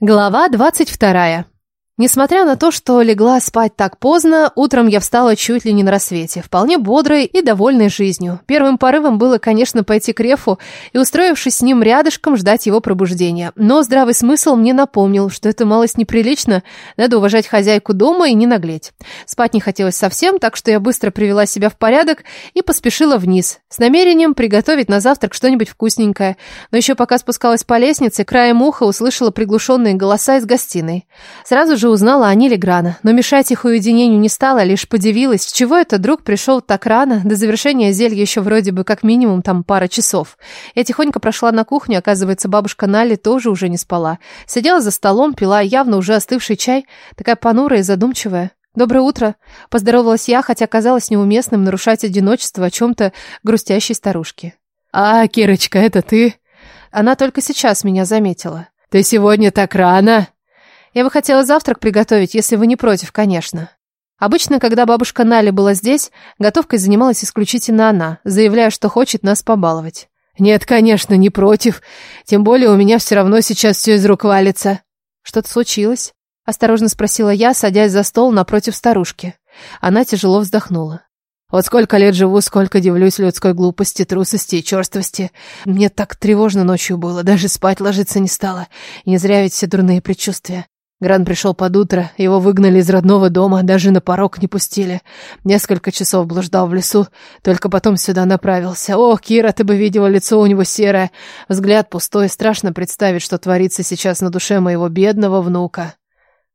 Глава двадцать вторая. Несмотря на то, что легла спать так поздно, утром я встала чуть ли не на рассвете, вполне бодрой и довольной жизнью. Первым порывом было, конечно, пойти к Рефу и, устроившись с ним рядышком, ждать его пробуждения. Но здравый смысл мне напомнил, что это малость неприлично, надо уважать хозяйку дома и не наглеть. Спать не хотелось совсем, так что я быстро привела себя в порядок и поспешила вниз, с намерением приготовить на завтрак что-нибудь вкусненькое. Но еще пока спускалась по лестнице, краем уха услышала приглушенные голоса из гостиной. Сразу же узнала о Ниле Грана, но мешать их уединению не стала, лишь подивилась, чего этот друг пришел так рано, до завершения зелья еще вроде бы как минимум там пара часов. Я тихонько прошла на кухню, оказывается, бабушка Нали тоже уже не спала. Сидела за столом, пила явно уже остывший чай, такая понурая и задумчивая. «Доброе утро!» – поздоровалась я, хотя казалось неуместным нарушать одиночество о чем-то грустящей старушке. «А, Кирочка, это ты?» Она только сейчас меня заметила. «Ты сегодня так рано!» Я бы хотела завтрак приготовить, если вы не против, конечно. Обычно, когда бабушка Нали была здесь, готовкой занималась исключительно она, заявляя, что хочет нас побаловать. Нет, конечно, не против. Тем более у меня все равно сейчас все из рук валится. Что-то случилось? Осторожно спросила я, садясь за стол напротив старушки. Она тяжело вздохнула. Вот сколько лет живу, сколько дивлюсь людской глупости, трусости и черствости. Мне так тревожно ночью было, даже спать ложиться не стало. И не зря ведь все дурные предчувствия. Гран пришел под утро, его выгнали из родного дома, даже на порог не пустили. Несколько часов блуждал в лесу, только потом сюда направился. Ох, Кира, ты бы видела, лицо у него серое, взгляд пустой, страшно представить, что творится сейчас на душе моего бедного внука.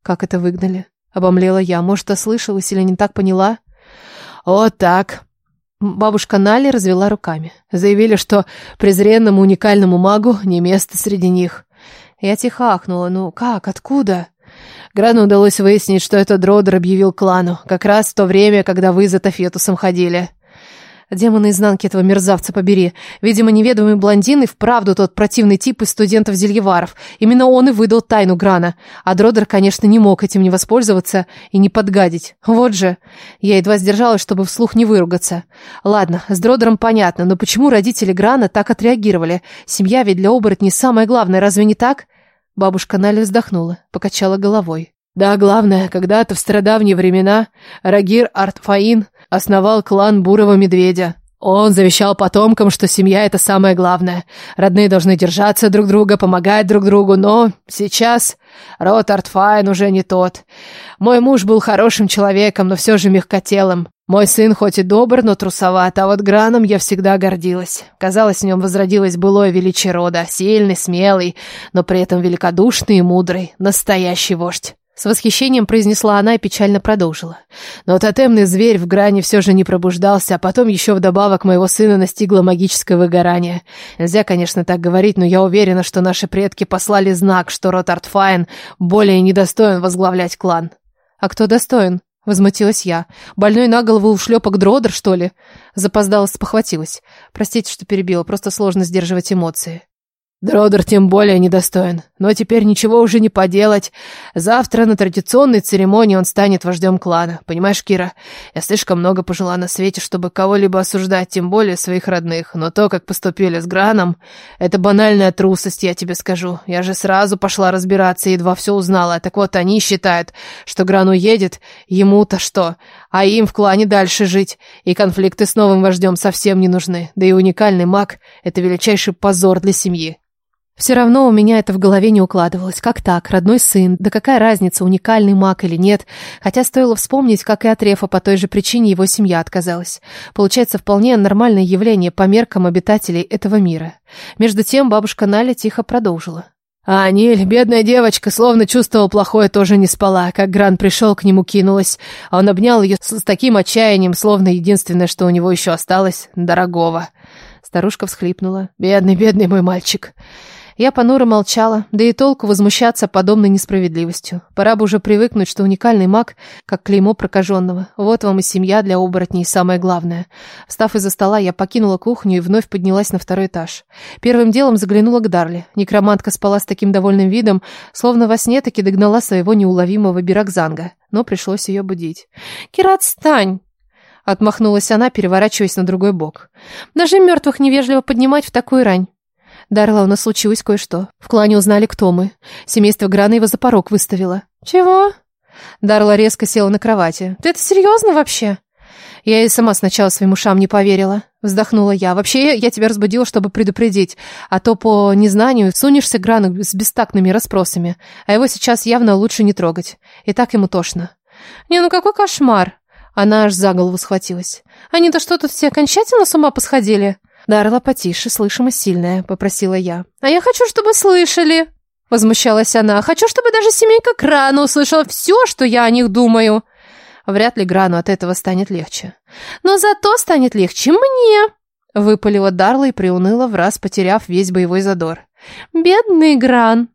Как это выгнали? Обомлела я, может, ослышалась или не так поняла? Вот так. Бабушка Нали развела руками. Заявили, что презренному уникальному магу не место среди них. Я тихо ахнула. Ну, как, откуда? Грану удалось выяснить, что это Дродер объявил клану, как раз в то время, когда вы за Тафетусом ходили. Демоны изнанки этого мерзавца побери. Видимо, неведомый блондин и вправду тот противный тип из студентов-зельеваров. Именно он и выдал тайну Грана. А Дродер, конечно, не мог этим не воспользоваться и не подгадить. Вот же. Я едва сдержалась, чтобы вслух не выругаться. Ладно, с Дродером понятно, но почему родители Грана так отреагировали? Семья ведь для оборотней самое главное, разве не так? Бабушка Наля вздохнула, покачала головой. Да, главное, когда-то в стародавние времена Рагир Артфаин основал клан Бурого Медведя. Он завещал потомкам, что семья – это самое главное. Родные должны держаться друг друга, помогать друг другу, но сейчас род Артфайн уже не тот. Мой муж был хорошим человеком, но все же мягкотелым. Мой сын хоть и добр, но трусоват, а вот Граном я всегда гордилась. Казалось, в нем возродилось былое величие рода, сильный, смелый, но при этом великодушный и мудрый, настоящий вождь. С восхищением произнесла она и печально продолжила. Но тотемный зверь в Гране все же не пробуждался, а потом еще вдобавок моего сына настигло магическое выгорание. Нельзя, конечно, так говорить, но я уверена, что наши предки послали знак, что род Артфайн более недостоин возглавлять клан. А кто достоин? Возмутилась я. Больной на голову ушлепок Дродер, что ли? Запоздало спохватилась. Простите, что перебила, просто сложно сдерживать эмоции. Дродер тем более недостоин. Но теперь ничего уже не поделать. Завтра на традиционной церемонии он станет вождем клана. Понимаешь, Кира, я слишком много пожила на свете, чтобы кого-либо осуждать, тем более своих родных. Но то, как поступили с Граном, это банальная трусость, я тебе скажу. Я же сразу пошла разбираться и едва все узнала. Так вот, они считают, что Гран уедет, ему-то что? А им в клане дальше жить. И конфликты с новым вождем совсем не нужны. Да и уникальный маг — это величайший позор для семьи. Все равно у меня это в голове не укладывалось. Как так? Родной сын? Да какая разница, уникальный маг или нет? Хотя стоило вспомнить, как и от Рефа по той же причине его семья отказалась. Получается, вполне нормальное явление по меркам обитателей этого мира. Между тем бабушка Наля тихо продолжила. А Аниль, бедная девочка, словно чувствовала плохое, тоже не спала. Как Гран пришел к нему, кинулась. А он обнял ее с таким отчаянием, словно единственное, что у него еще осталось, дорогого. Старушка всхлипнула. «Бедный, бедный мой мальчик». Я понуро молчала, да и толку возмущаться подобной несправедливостью. Пора бы уже привыкнуть, что уникальный маг, как клеймо прокаженного. Вот вам и семья для оборотней, самое главное. Встав из-за стола, я покинула кухню и вновь поднялась на второй этаж. Первым делом заглянула к Дарли. Некромантка спала с таким довольным видом, словно во сне таки догнала своего неуловимого Биракзанга. Но пришлось ее будить. «Кират, встань!» Отмахнулась она, переворачиваясь на другой бок. «Даже мертвых невежливо поднимать в такую рань. Дарла, у нас случилось кое-что. В клане узнали, кто мы. Семейство Грана его за порог выставило. Чего? Дарла резко села на кровати. Ты это серьезно вообще? Я и сама сначала своим ушам не поверила. Вздохнула я. Вообще, я тебя разбудила, чтобы предупредить. А то по незнанию сунешься Грану с бестактными расспросами. А его сейчас явно лучше не трогать. И так ему тошно. Не, ну какой кошмар. Она аж за голову схватилась. Они-то что, тут все окончательно с ума посходили? Дарла, потише, слышимость сильная, попросила я. А я хочу, чтобы слышали. Возмущалась она. Хочу, чтобы даже семейка Крана услышала все, что я о них думаю. Вряд ли Грану от этого станет легче. Но зато станет легче мне. Выпалила Дарла и приуныла, в раз потеряв весь боевой задор. Бедный Гран.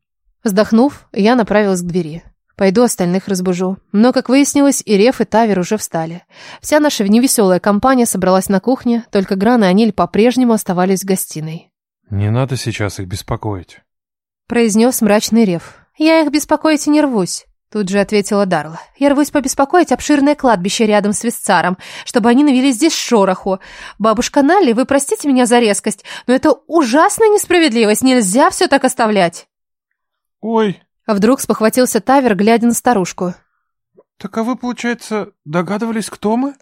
Вздохнув, я направилась к двери. Пойду остальных разбужу. Но, как выяснилось, и Реф, и Тавер уже встали. Вся наша невеселая компания собралась на кухне, только Гран и Аниль по-прежнему оставались в гостиной. «Не надо сейчас их беспокоить», — произнес мрачный Реф. «Я их беспокоить и не рвусь», — тут же ответила Дарла. «Я рвусь побеспокоить обширное кладбище рядом с Висцаром, чтобы они навели здесь шороху. Бабушка Налли, вы простите меня за резкость, но это ужасная несправедливость, нельзя все так оставлять». «Ой», вдруг спохватился Тавер, глядя на старушку. «Так а вы, получается, догадывались, кто мы?»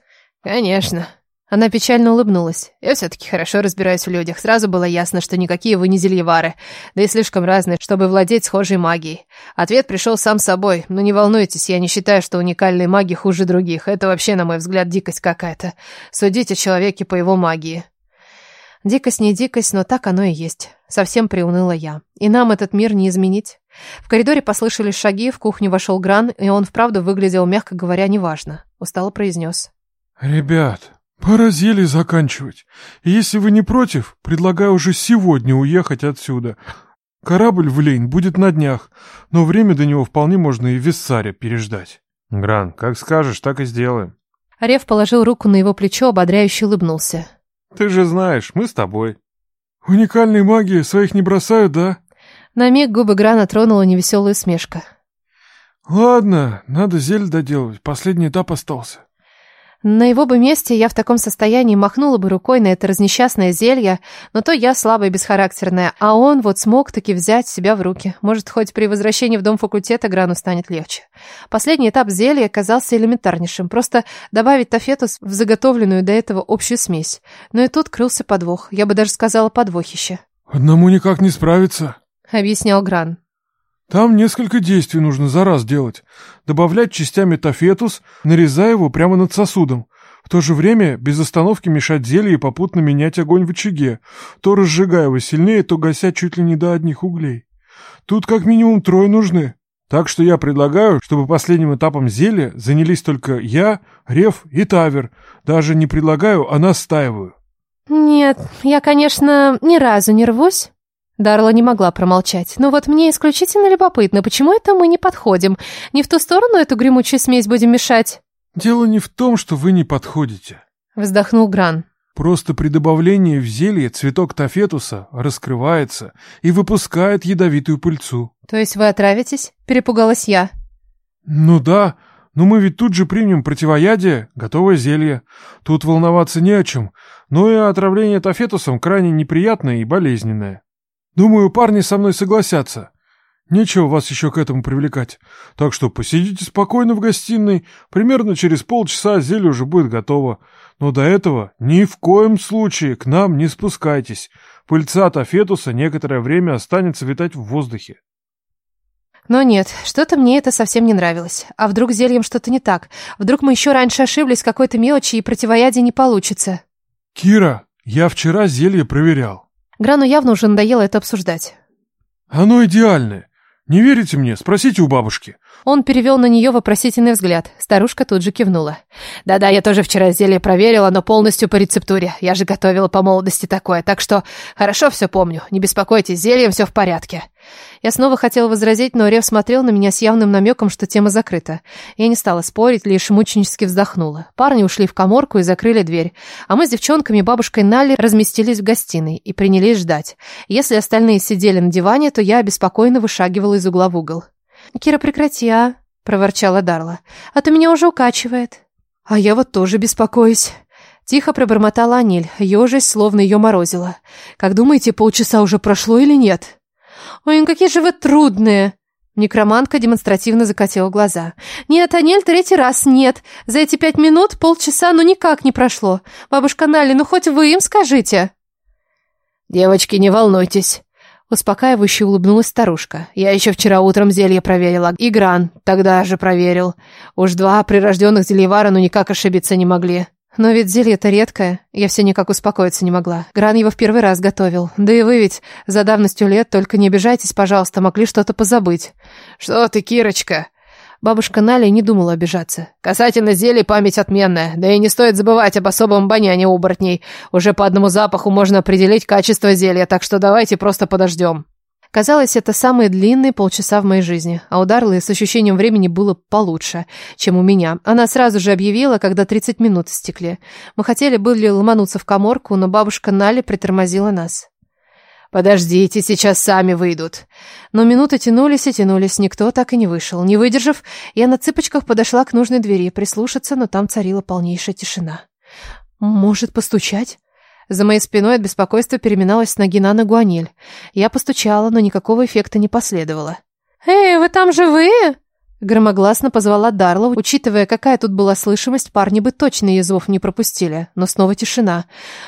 «Конечно». Она печально улыбнулась. «Я все-таки хорошо разбираюсь в людях. Сразу было ясно, что никакие вы не зельевары, да и слишком разные, чтобы владеть схожей магией. Ответ пришел сам собой. Но не волнуйтесь, я не считаю, что уникальные маги хуже других. Это вообще, на мой взгляд, дикость какая-то. Судить о человеке по его магии». Дикость не дикость, но так оно и есть. Совсем приуныла я. И нам этот мир не изменить. В коридоре послышались шаги, в кухню вошел Гран, и он вправду выглядел, мягко говоря, неважно. Устало произнес. «Ребят, пора зелье заканчивать. И если вы не против, предлагаю уже сегодня уехать отсюда. Корабль в Лейн будет на днях, но время до него вполне можно и в Виссаре переждать». «Гран, как скажешь, так и сделаем». Рев положил руку на его плечо, ободряюще улыбнулся. «Ты же знаешь, мы с тобой». «Уникальные маги своих не бросают, да?» На миг губы Грана тронула невеселая смешка. «Ладно, надо зель доделать, последний этап остался». На его бы месте я в таком состоянии махнула бы рукой на это разнесчастное зелье, но то я слабая и бесхарактерная, а он вот смог таки взять себя в руки. Может, хоть при возвращении в дом факультета Грану станет легче. Последний этап зелья оказался элементарнейшим, просто добавить тафетус в заготовленную до этого общую смесь. Но и тут крылся подвох, я бы даже сказала подвохище. «Одному никак не справиться», — объяснял Гран. Там несколько действий нужно за раз делать. Добавлять частями тафетус, нарезая его прямо над сосудом. В то же время без остановки мешать зелье и попутно менять огонь в очаге, то разжигая его сильнее, то гася чуть ли не до одних углей. Тут как минимум трое нужны. Так что я предлагаю, чтобы последним этапом зелья занялись только я, Рев и Тавер. Даже не предлагаю, а настаиваю. Нет, я, конечно, ни разу не рвусь. Дарла не могла промолчать. «Но вот мне исключительно любопытно, почему это мы не подходим? Не в ту сторону эту гремучую смесь будем мешать?» «Дело не в том, что вы не подходите», — вздохнул Гран. «Просто при добавлении в зелье цветок тафетуса раскрывается и выпускает ядовитую пыльцу». «То есть вы отравитесь?» — перепугалась я. «Ну да, но мы ведь тут же примем противоядие, готовое зелье. Тут волноваться не о чем, но и отравление тафетусом крайне неприятное и болезненное». Думаю, парни со мной согласятся. Нечего вас еще к этому привлекать. Так что посидите спокойно в гостиной. Примерно через полчаса зелье уже будет готово. Но до этого ни в коем случае к нам не спускайтесь. Пыльца тафетуса некоторое время останется витать в воздухе. Но нет, что-то мне это совсем не нравилось. А вдруг зельем что-то не так? Вдруг мы еще раньше ошиблись какой-то мелочи и противоядие не получится? Кира, я вчера зелье проверял. Грану явно уже надоело это обсуждать. «Оно идеальное. Не верите мне? Спросите у бабушки». Он перевел на нее вопросительный взгляд. Старушка тут же кивнула. «Да-да, я тоже вчера зелье проверила, но полностью по рецептуре. Я же готовила по молодости такое, так что хорошо все помню. Не беспокойтесь, зельем все в порядке». Я снова хотела возразить, но Рев смотрел на меня с явным намеком, что тема закрыта. Я не стала спорить, лишь мученически вздохнула. Парни ушли в коморку и закрыли дверь. А мы с девчонками бабушкой Налли разместились в гостиной и принялись ждать. Если остальные сидели на диване, то я беспокойно вышагивала из угла в угол. «Кира, прекрати, а!» — проворчала Дарла. «А то меня уже укачивает». «А я вот тоже беспокоюсь». Тихо пробормотала Аниль, ежась, словно ее морозило. «Как думаете, полчаса уже прошло или нет?» «Ой, какие же вы трудные!» Некромантка демонстративно закатила глаза. «Нет, Анель, третий раз нет. За эти пять минут полчаса ну никак не прошло. Бабушка Нали, ну хоть вы им скажите». «Девочки, не волнуйтесь». Успокаивающе улыбнулась старушка. «Я еще вчера утром зелье проверила. И гран тогда же проверил. Уж два прирожденных зельевара ну никак ошибиться не могли. Но ведь зелье-то редкое. Я все никак успокоиться не могла. Гран его в первый раз готовил. Да и вы ведь за давностью лет только не обижайтесь, пожалуйста, могли что-то позабыть. Что ты, Кирочка? Бабушка Наля не думала обижаться. Касательно зелий память отменная. Да и не стоит забывать об особом баняне оборотней. Уже по одному запаху можно определить качество зелья, так что давайте просто подождем. Казалось, это самые длинные полчаса в моей жизни, а у Дарлы с ощущением времени было получше, чем у меня. Она сразу же объявила, когда 30 минут истекли. Мы хотели были ломануться в коморку, но бабушка Нали притормозила нас. «Подождите, сейчас сами выйдут». Но минуты тянулись и тянулись, никто так и не вышел. Не выдержав, я на цыпочках подошла к нужной двери, прислушаться, но там царила полнейшая тишина. «Может, постучать?» За моей спиной от беспокойства переминалась с ноги на ногу Анель. Я постучала, но никакого эффекта не последовало. «Эй, вы там живые?» Громогласно позвала Дарла, учитывая, какая тут была слышимость, парни бы точно ее зов не пропустили. Но снова тишина.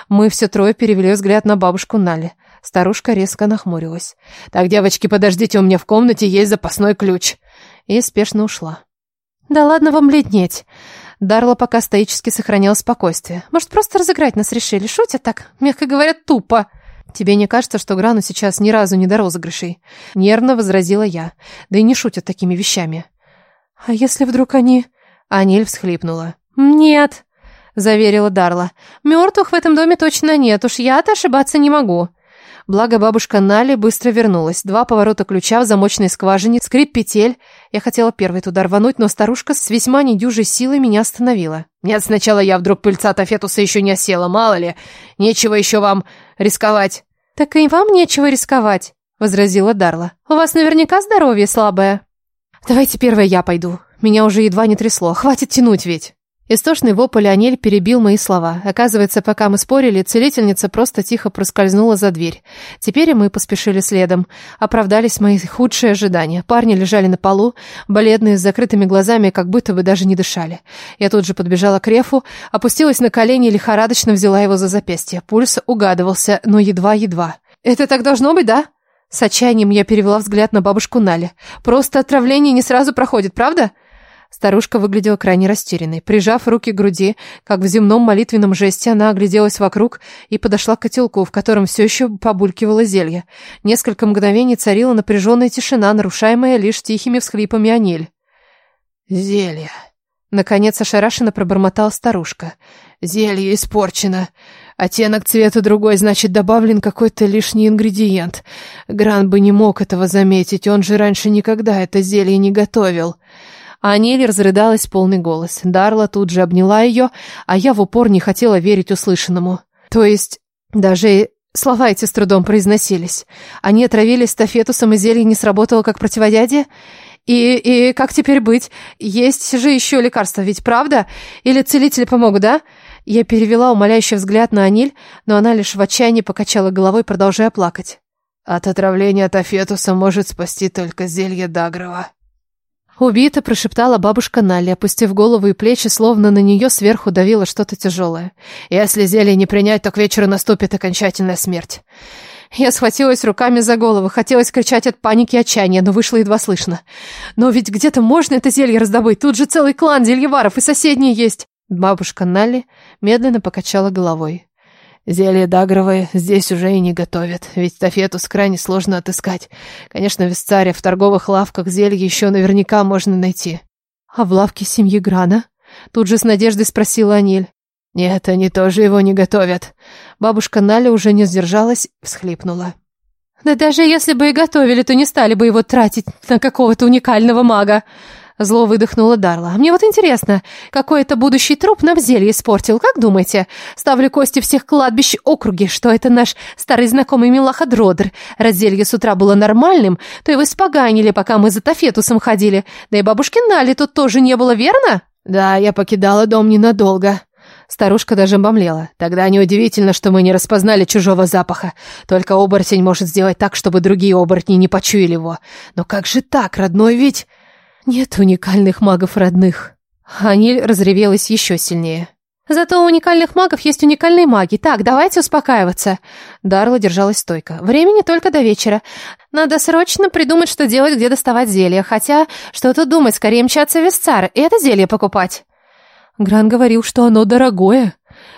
Мы все трое перевели взгляд на бабушку Нали. Старушка резко нахмурилась. «Так, девочки, подождите, у меня в комнате есть запасной ключ». И спешно ушла. «Да ладно вам бледнеть. Дарла пока стоически сохраняла спокойствие. Может, просто разыграть нас решили? Шутят так, мягко говоря, тупо. Тебе не кажется, что Грану сейчас ни разу не до розыгрышей? Нервно возразила я. Да и не шутят такими вещами. А если вдруг они... Аниль всхлипнула. Нет, заверила Дарла. Мертвых в этом доме точно нет, уж я-то ошибаться не могу. Благо бабушка Нали быстро вернулась. Два поворота ключа в замочной скважине, скрип петель. Я хотела первый туда рвануть, но старушка с весьма недюжей силой меня остановила. «Нет, сначала я вдруг пыльца Тафетуса еще не осела, мало ли. Нечего еще вам рисковать». «Так и вам нечего рисковать», — возразила Дарла. «У вас наверняка здоровье слабое». «Давайте первое я пойду. Меня уже едва не трясло. Хватит тянуть ведь». Истошный вопль Анель перебил мои слова. Оказывается, пока мы спорили, целительница просто тихо проскользнула за дверь. Теперь мы поспешили следом. Оправдались мои худшие ожидания. Парни лежали на полу, бледные, с закрытыми глазами, как будто бы даже не дышали. Я тут же подбежала к Рефу, опустилась на колени и лихорадочно взяла его за запястье. Пульс угадывался, но едва-едва. «Это так должно быть, да?» С отчаянием я перевела взгляд на бабушку Нали. «Просто отравление не сразу проходит, правда?» Старушка выглядела крайне растерянной. Прижав руки к груди, как в земном молитвенном жесте, она огляделась вокруг и подошла к котелку, в котором все еще побулькивало зелье. Несколько мгновений царила напряженная тишина, нарушаемая лишь тихими всхлипами Аниль. «Зелье!» Наконец ошарашенно пробормотала старушка. «Зелье испорчено. Оттенок цвета другой, значит, добавлен какой-то лишний ингредиент. Гран бы не мог этого заметить, он же раньше никогда это зелье не готовил». А разрыдалась полный голос. Дарла тут же обняла ее, а я в упор не хотела верить услышанному. То есть даже слова эти с трудом произносились. Они отравились стафетусом, и зелье не сработало как противоядие? И, и как теперь быть? Есть же еще лекарства, ведь правда? Или целители помогут, да? Я перевела умоляющий взгляд на Аниль, но она лишь в отчаянии покачала головой, продолжая плакать. От отравления тафетуса может спасти только зелье Дагрова. Убито, прошептала бабушка Нали, опустив голову и плечи, словно на нее сверху давило что-то тяжелое. «Если зелье не принять, то к вечеру наступит окончательная смерть». Я схватилась руками за голову, хотелось кричать от паники и отчаяния, но вышло едва слышно. «Но ведь где-то можно это зелье раздобыть, тут же целый клан зельеваров и соседние есть!» Бабушка Нали медленно покачала головой. Зелье дагровое здесь уже и не готовят, ведь тафетус крайне сложно отыскать. Конечно, в Висцаре в торговых лавках зелье еще наверняка можно найти. А в лавке семьи Грана? Тут же с надеждой спросила Аниль. Нет, они тоже его не готовят. Бабушка Наля уже не сдержалась, всхлипнула. Да даже если бы и готовили, то не стали бы его тратить на какого-то уникального мага. Зло выдохнула Дарла. «Мне вот интересно, какой это будущий труп нам зелье испортил, как думаете? Ставлю кости всех кладбищ округи, что это наш старый знакомый Милаха Дродр. Раз зелье с утра было нормальным, то его испоганили, пока мы за Тафетусом ходили. Да и бабушки Нали тут тоже не было, верно?» «Да, я покидала дом ненадолго», Старушка даже обомлела. Тогда неудивительно, что мы не распознали чужого запаха. Только оборотень может сделать так, чтобы другие оборотни не почуяли его. Но как же так, родной ведь... Нет уникальных магов родных. Аниль разревелась еще сильнее. Зато у уникальных магов есть уникальные маги. Так, давайте успокаиваться. Дарла держалась стойко. Времени только до вечера. Надо срочно придумать, что делать, где доставать зелье. Хотя, что тут думать, скорее мчаться в Висцар и это зелье покупать. Гран говорил, что оно дорогое.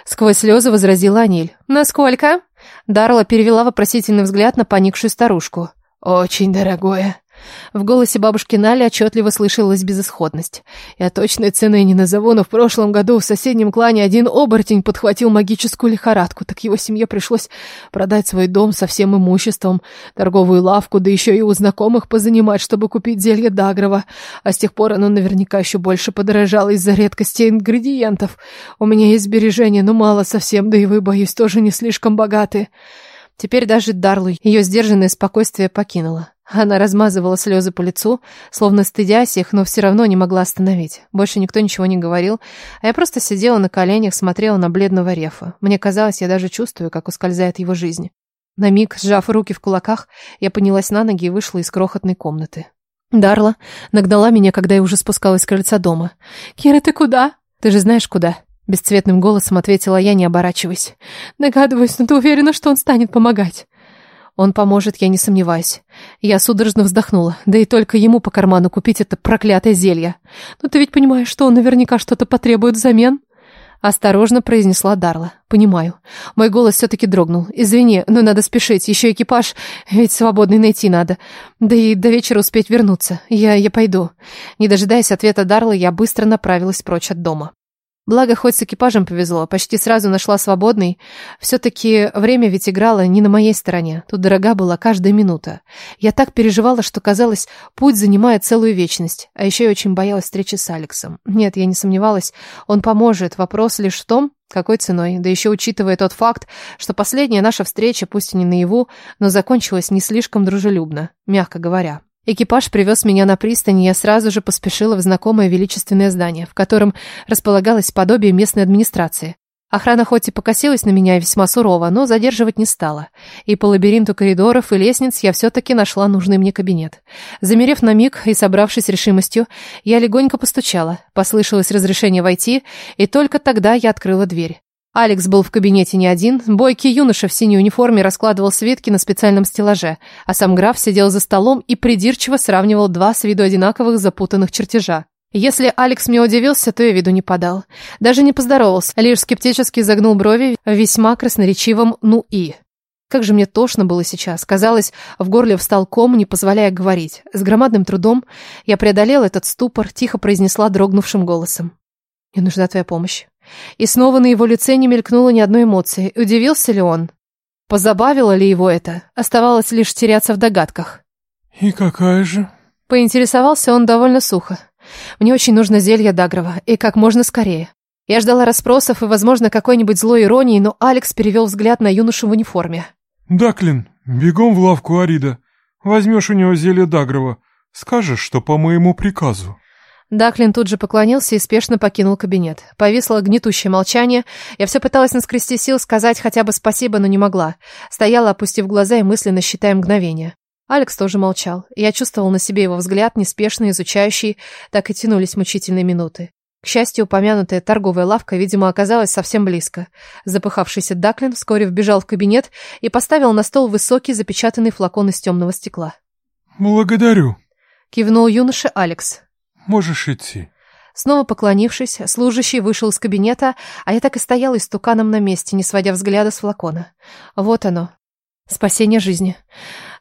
Сквозь слезы возразила Аниль. Насколько? Дарла перевела вопросительный взгляд на поникшую старушку. Очень дорогое. В голосе бабушки Нали отчетливо слышалась безысходность. Я точной цены не назову, но в прошлом году в соседнем клане один оборотень подхватил магическую лихорадку, так его семье пришлось продать свой дом со всем имуществом, торговую лавку, да еще и у знакомых позанимать, чтобы купить зелье Дагрова. А с тех пор оно наверняка еще больше подорожало из-за редкости ингредиентов. У меня есть сбережения, но мало совсем, да и вы, боюсь, тоже не слишком богаты. Теперь даже Дарлу ее сдержанное спокойствие покинуло. Она размазывала слезы по лицу, словно стыдясь их, но все равно не могла остановить. Больше никто ничего не говорил, а я просто сидела на коленях, смотрела на бледного рефа. Мне казалось, я даже чувствую, как ускользает его жизнь. На миг, сжав руки в кулаках, я поднялась на ноги и вышла из крохотной комнаты. Дарла нагнала меня, когда я уже спускалась с крыльца дома. «Кира, ты куда?» «Ты же знаешь, куда?» Бесцветным голосом ответила я, не оборачиваясь. «Догадываюсь, но ты уверена, что он станет помогать?» Он поможет, я не сомневаюсь. Я судорожно вздохнула. Да и только ему по карману купить это проклятое зелье. Но ты ведь понимаешь, что он наверняка что-то потребует взамен? Осторожно произнесла Дарла. Понимаю. Мой голос все-таки дрогнул. Извини, но надо спешить. Еще экипаж, ведь свободный найти надо. Да и до вечера успеть вернуться. Я, я пойду. Не дожидаясь ответа Дарлы, я быстро направилась прочь от дома. Благо, хоть с экипажем повезло, почти сразу нашла свободный. Все-таки время ведь играло не на моей стороне. Тут дорога была каждая минута. Я так переживала, что казалось, путь занимает целую вечность. А еще я очень боялась встречи с Алексом. Нет, я не сомневалась, он поможет. Вопрос лишь в том, какой ценой? Да еще учитывая тот факт, что последняя наша встреча, пусть и не наяву, но закончилась не слишком дружелюбно, мягко говоря. Экипаж привез меня на пристань, и я сразу же поспешила в знакомое величественное здание, в котором располагалось подобие местной администрации. Охрана хоть и покосилась на меня весьма сурово, но задерживать не стала. И по лабиринту коридоров и лестниц я все-таки нашла нужный мне кабинет. Замерев на миг и собравшись решимостью, я легонько постучала. Послышалось разрешение войти, и только тогда я открыла дверь. Алекс был в кабинете не один. Бойкий юноша в синей униформе раскладывал свитки на специальном стеллаже, а сам граф сидел за столом и придирчиво сравнивал два с виду одинаковых запутанных чертежа. Если Алекс мне удивился, то я виду не подал. Даже не поздоровался, лишь скептически загнул брови весьма красноречивом «ну и». Как же мне тошно было сейчас. Казалось, в горле встал ком, не позволяя говорить. С громадным трудом я преодолела этот ступор, тихо произнесла дрогнувшим голосом. «Мне нужна твоя помощь». И снова на его лице не мелькнуло ни одной эмоции. Удивился ли он? Позабавило ли его это? Оставалось лишь теряться в догадках. «И какая же?» Поинтересовался он довольно сухо. «Мне очень нужно зелье Дагрова, и как можно скорее». Я ждала расспросов и, возможно, какой-нибудь злой иронии, но Алекс перевел взгляд на юношу в униформе. «Даклин, бегом в лавку Арида. Возьмешь у него зелье Дагрова. Скажешь, что по моему приказу». Даклин тут же поклонился и спешно покинул кабинет. Повисло гнетущее молчание. Я все пыталась наскрести сил сказать хотя бы спасибо, но не могла. Стояла, опустив глаза и мысленно считая мгновения. Алекс тоже молчал. Я чувствовал на себе его взгляд, неспешный, изучающий. Так и тянулись мучительные минуты. К счастью, упомянутая торговая лавка, видимо, оказалась совсем близко. Запыхавшийся Даклин вскоре вбежал в кабинет и поставил на стол высокий запечатанный флакон из темного стекла. «Благодарю», — кивнул юноша Алекс. Можешь идти. Снова поклонившись, служащий вышел из кабинета, а я так и стояла истуканом на месте, не сводя взгляда с флакона. Вот оно. Спасение жизни.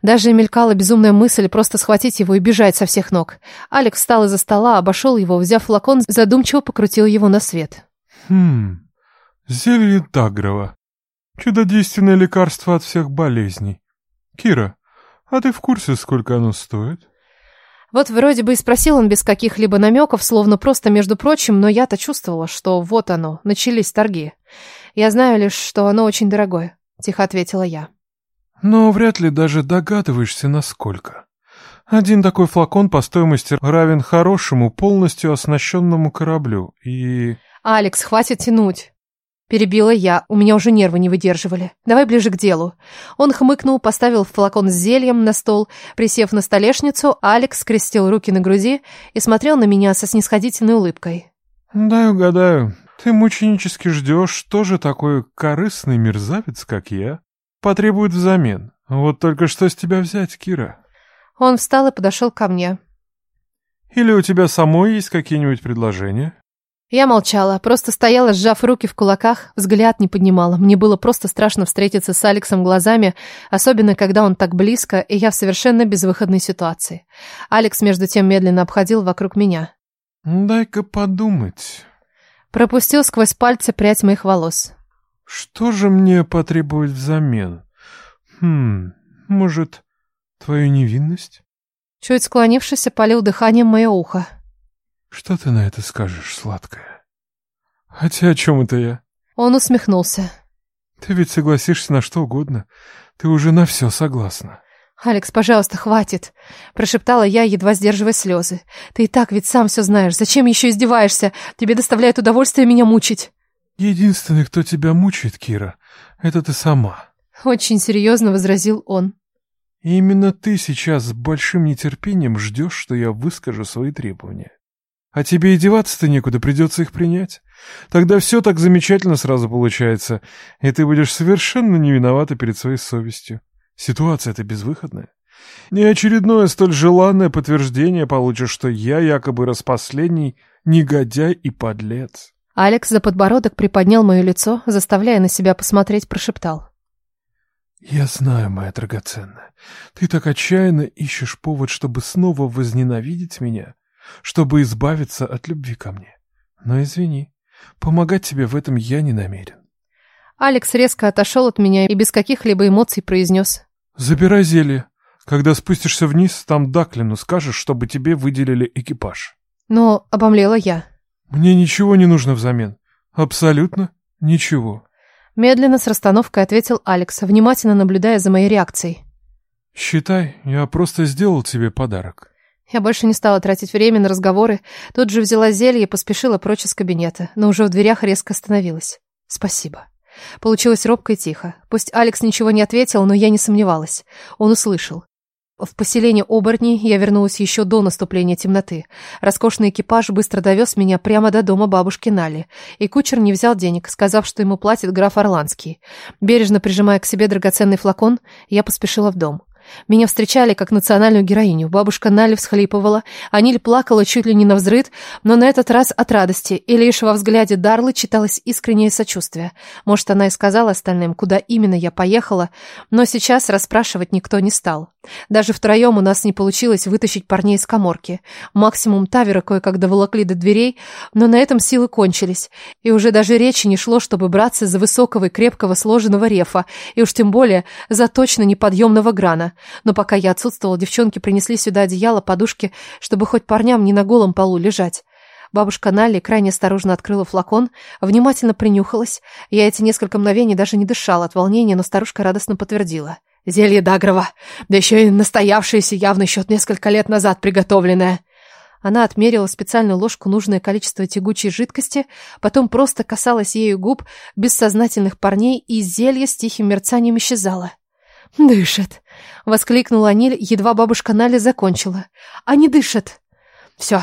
Даже мелькала безумная мысль просто схватить его и бежать со всех ног. Алекс встал из-за стола, обошел его, взяв флакон, задумчиво покрутил его на свет. Хм, зелье Тагрова. Чудодейственное лекарство от всех болезней. Кира, а ты в курсе, сколько оно стоит? Вот вроде бы и спросил он без каких-либо намеков, словно просто между прочим, но я-то чувствовала, что вот оно, начались торги. Я знаю лишь, что оно очень дорогое, тихо ответила я. Но вряд ли даже догадываешься, насколько. Один такой флакон по стоимости равен хорошему, полностью оснащенному кораблю, и... Алекс, хватит тянуть. Перебила я, у меня уже нервы не выдерживали. Давай ближе к делу. Он хмыкнул, поставил флакон с зельем на стол. Присев на столешницу, Алекс скрестил руки на груди и смотрел на меня со снисходительной улыбкой. «Дай угадаю, ты мученически ждешь, что же такой корыстный мерзавец, как я, потребует взамен. Вот только что с тебя взять, Кира?» Он встал и подошел ко мне. «Или у тебя самой есть какие-нибудь предложения?» Я молчала, просто стояла, сжав руки в кулаках, взгляд не поднимала. Мне было просто страшно встретиться с Алексом глазами, особенно когда он так близко, и я в совершенно безвыходной ситуации. Алекс между тем медленно обходил вокруг меня. «Дай-ка подумать». Пропустил сквозь пальцы прядь моих волос. «Что же мне потребовать взамен? Хм, может, твою невинность?» Чуть склонившись, опалил дыханием мое ухо. «Что ты на это скажешь, сладкая?» «Хотя о чем это я?» Он усмехнулся. «Ты ведь согласишься на что угодно. Ты уже на все согласна». «Алекс, пожалуйста, хватит!» Прошептала я, едва сдерживая слезы. «Ты и так ведь сам все знаешь. Зачем еще издеваешься? Тебе доставляет удовольствие меня мучить». «Единственный, кто тебя мучает, Кира, это ты сама». Очень серьезно возразил он. И именно ты сейчас с большим нетерпением ждешь, что я выскажу свои требования. А тебе и деваться-то некуда, придется их принять. Тогда все так замечательно сразу получается, и ты будешь совершенно не виновата перед своей совестью. Ситуация-то безвыходная. Не очередное столь желанное подтверждение получишь, что я якобы распоследний негодяй и подлец. Алекс за подбородок приподнял мое лицо, заставляя на себя посмотреть, прошептал. «Я знаю, моя драгоценная, ты так отчаянно ищешь повод, чтобы снова возненавидеть меня, чтобы избавиться от любви ко мне. Но извини, помогать тебе в этом я не намерен». Алекс резко отошел от меня и без каких-либо эмоций произнес. «Забирай зелье. Когда спустишься вниз, там Даклину скажешь, чтобы тебе выделили экипаж». Но обомлела я. «Мне ничего не нужно взамен. Абсолютно ничего». Медленно с расстановкой ответил Алекс, внимательно наблюдая за моей реакцией. «Считай, я просто сделал тебе подарок». Я больше не стала тратить время на разговоры, тут же взяла зелье и поспешила прочь из кабинета, но уже в дверях резко остановилась. «Спасибо». Получилось робко и тихо. Пусть Алекс ничего не ответил, но я не сомневалась. Он услышал. В поселение оборотней я вернулась еще до наступления темноты. Роскошный экипаж быстро довез меня прямо до дома бабушки Нали, и кучер не взял денег, сказав, что ему платит граф Орландский. Бережно прижимая к себе драгоценный флакон, я поспешила в дом. Меня встречали как национальную героиню. Бабушка Нали всхлипывала, а Ниль плакала чуть ли не на взрыд, но на этот раз от радости, и лишь во взгляде Дарлы читалось искреннее сочувствие. Может, она и сказала остальным, куда именно я поехала, но сейчас расспрашивать никто не стал. Даже втроем у нас не получилось вытащить парней из коморки. Максимум Тавера кое-как доволокли до дверей, но на этом силы кончились. И уже даже речи не шло, чтобы браться за высокого и крепкого сложенного рефа, и уж тем более за точно неподъемного грана. Но пока я отсутствовала, девчонки принесли сюда одеяло, подушки, чтобы хоть парням не на голом полу лежать. Бабушка Налли крайне осторожно открыла флакон, внимательно принюхалась. Я эти несколько мгновений даже не дышала от волнения, но старушка радостно подтвердила. «Зелье Дагрова, да еще и настоявшееся явно еще несколько лет назад приготовленное». Она отмерила специальную ложку нужное количество тягучей жидкости, потом просто касалась ею губ бессознательных парней, и зелье с тихим мерцанием исчезало. «Дышит!» — воскликнула Аниль, едва бабушка Наля закончила. «Они дышат!» «Все,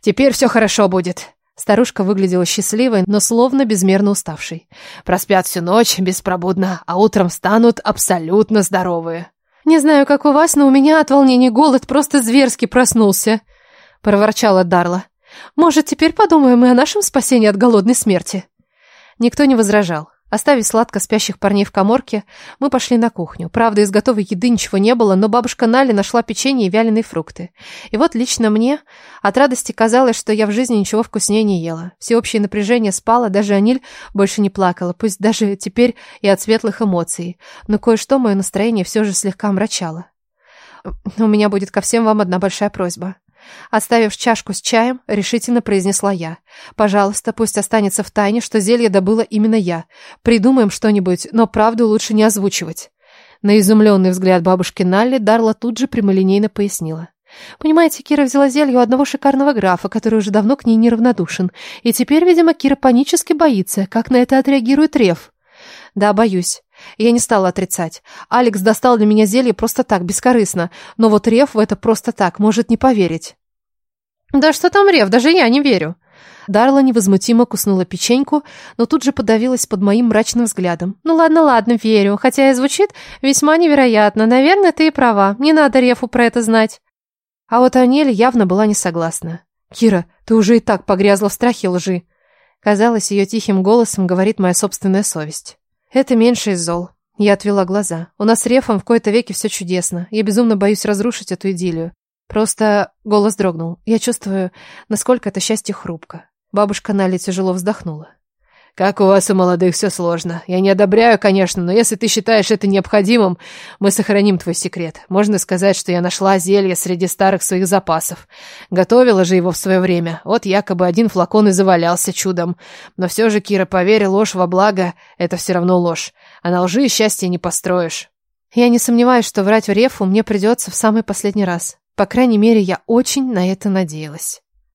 теперь все хорошо будет!» Старушка выглядела счастливой, но словно безмерно уставшей. Проспят всю ночь беспробудно, а утром станут абсолютно здоровые. «Не знаю, как у вас, но у меня от волнения голод просто зверски проснулся», — проворчала Дарла. «Может, теперь подумаем и о нашем спасении от голодной смерти?» Никто не возражал. Оставив сладко спящих парней в коморке, мы пошли на кухню. Правда, из готовой еды ничего не было, но бабушка Нали нашла печенье и вяленые фрукты. И вот лично мне от радости казалось, что я в жизни ничего вкуснее не ела. Всеобщее напряжение спало, даже Аниль больше не плакала, пусть даже теперь и от светлых эмоций. Но кое-что мое настроение все же слегка омрачало. «У меня будет ко всем вам одна большая просьба», Оставив чашку с чаем, решительно произнесла я. «Пожалуйста, пусть останется в тайне, что зелье добыла именно я. Придумаем что-нибудь, но правду лучше не озвучивать». На изумленный взгляд бабушки Налли Дарла тут же прямолинейно пояснила. Понимаете, Кира взяла зелье у одного шикарного графа, который уже давно к ней неравнодушен. И теперь, видимо, Кира панически боится, как на это отреагирует Рев. Да, боюсь. Я не стала отрицать. Алекс достал для меня зелье просто так, бескорыстно. Но вот Рев в это просто так может не поверить. Да что там Рев, даже я не верю. Дарла невозмутимо куснула печеньку, но тут же подавилась под моим мрачным взглядом. «Ну ладно, ладно, верю, хотя и звучит весьма невероятно. Наверное, ты и права, не надо Рефу про это знать». А вот Анель явно была не согласна. «Кира, ты уже и так погрязла в страхе лжи». Казалось, ее тихим голосом говорит моя собственная совесть. «Это меньше из зол». Я отвела глаза. «У нас с Рефом в кои-то веке все чудесно. Я безумно боюсь разрушить эту идиллию. Просто голос дрогнул. Я чувствую, насколько это счастье хрупко. Бабушка Нали тяжело вздохнула. «Как у вас, у молодых, все сложно. Я не одобряю, конечно, но если ты считаешь это необходимым, мы сохраним твой секрет. Можно сказать, что я нашла зелье среди старых своих запасов. Готовила же его в свое время. Вот якобы один флакон и завалялся чудом. Но все же, Кира, поверь, ложь во благо — это все равно ложь. А на лжи и счастье не построишь». Я не сомневаюсь, что врать в Рефу мне придется в самый последний раз. По крайней мере, я очень на это надеялась.